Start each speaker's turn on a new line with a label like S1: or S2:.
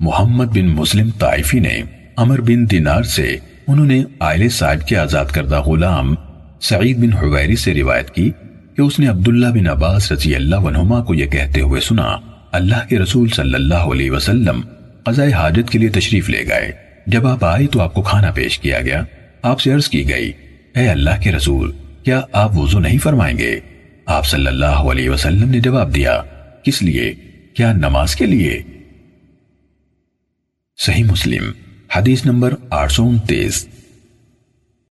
S1: محمد بن مسلم طائفی نے عمر بن دینار سے انہوں نے آئل صاحب کے آزاد کردہ غلام سعید بن حویری سے روایت کی کہ اس نے عبداللہ بن عباس رضی اللہ عنہما کو یہ کہتے ہوئے سنا، اللہ کے رسول صلی اللہ علیہ وسلم قضاء حاجت کے لیے تشریف لے گئے۔ جب آپ آئے تو آپ کو کھانا پیش کیا گیا۔ آپ سے عرض کی گئی، اے اللہ کے رسول، کیا آپ وضو نہیں فرمائیں گے؟ آپ صلی اللہ علیہ وسلم نے جواب دیا، کس لیے؟ کیا نماز کے لیے؟ صحیح مسلم حدیث نمبر آٹھ سو انتیس۔